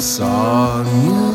saw you.